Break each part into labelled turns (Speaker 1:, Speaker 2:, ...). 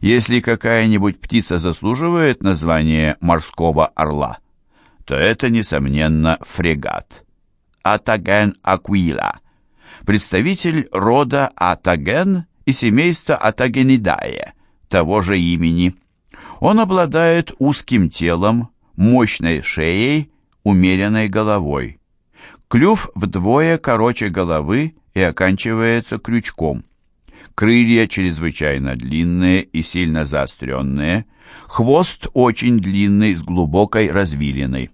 Speaker 1: Если какая-нибудь птица заслуживает названия морского орла, то это, несомненно, фрегат. Атаген аквила, представитель рода Атаген и семейства Атагенидае, того же имени. Он обладает узким телом, мощной шеей, умеренной головой. Клюв вдвое короче головы и оканчивается крючком. Крылья чрезвычайно длинные и сильно заостренные, хвост очень длинный с глубокой развилиной.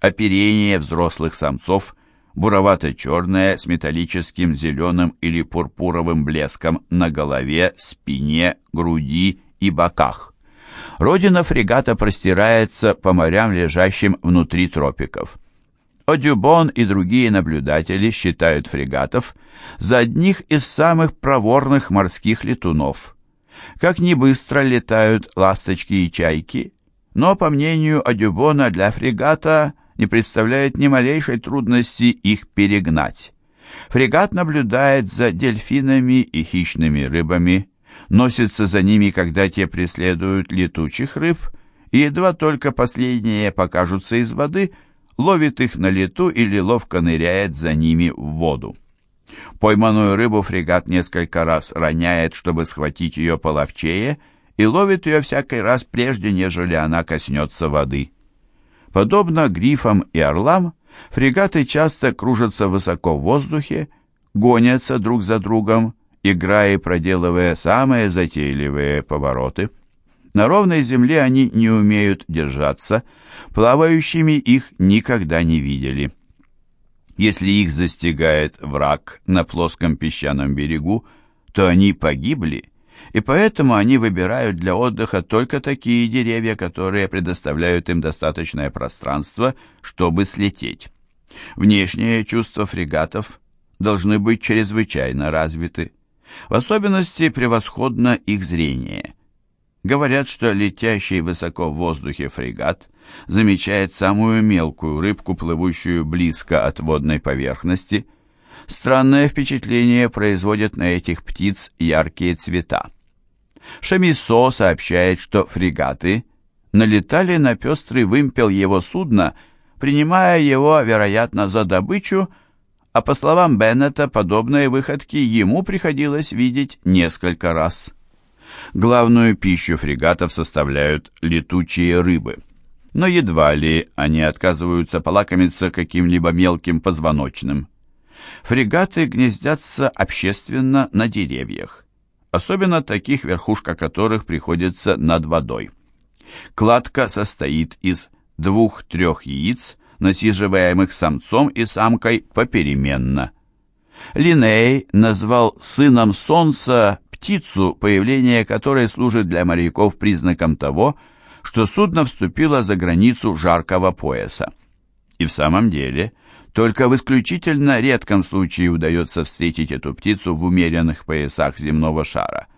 Speaker 1: Оперение взрослых самцов буровато-черное с металлическим зеленым или пурпуровым блеском на голове, спине, груди и боках. Родина фрегата простирается по морям, лежащим внутри тропиков. Одюбон и другие наблюдатели считают фрегатов за одних из самых проворных морских летунов. Как ни быстро летают ласточки и чайки, но, по мнению Одюбона, для фрегата не представляет ни малейшей трудности их перегнать. Фрегат наблюдает за дельфинами и хищными рыбами, носится за ними, когда те преследуют летучих рыб, и едва только последние покажутся из воды – ловит их на лету или ловко ныряет за ними в воду. Пойманную рыбу фрегат несколько раз роняет, чтобы схватить ее половчее, и ловит ее всякий раз прежде, нежели она коснется воды. Подобно грифам и орлам, фрегаты часто кружатся высоко в воздухе, гонятся друг за другом, играя и проделывая самые затейливые повороты. На ровной земле они не умеют держаться, плавающими их никогда не видели. Если их застигает враг на плоском песчаном берегу, то они погибли, и поэтому они выбирают для отдыха только такие деревья, которые предоставляют им достаточное пространство, чтобы слететь. Внешние чувства фрегатов должны быть чрезвычайно развиты. В особенности превосходно их зрение. Говорят, что летящий высоко в воздухе фрегат замечает самую мелкую рыбку, плывущую близко от водной поверхности. Странное впечатление производят на этих птиц яркие цвета. Шамисо сообщает, что фрегаты налетали на пестрый вымпел его судна, принимая его, вероятно, за добычу, а по словам Беннета, подобные выходки ему приходилось видеть несколько раз. Главную пищу фрегатов составляют летучие рыбы. Но едва ли они отказываются полакомиться каким-либо мелким позвоночным. Фрегаты гнездятся общественно на деревьях, особенно таких, верхушка которых приходится над водой. Кладка состоит из двух-трех яиц, насиживаемых самцом и самкой попеременно. Линей назвал сыном солнца птицу, появление которой служит для моряков признаком того, что судно вступило за границу жаркого пояса. И в самом деле, только в исключительно редком случае удается встретить эту птицу в умеренных поясах земного шара –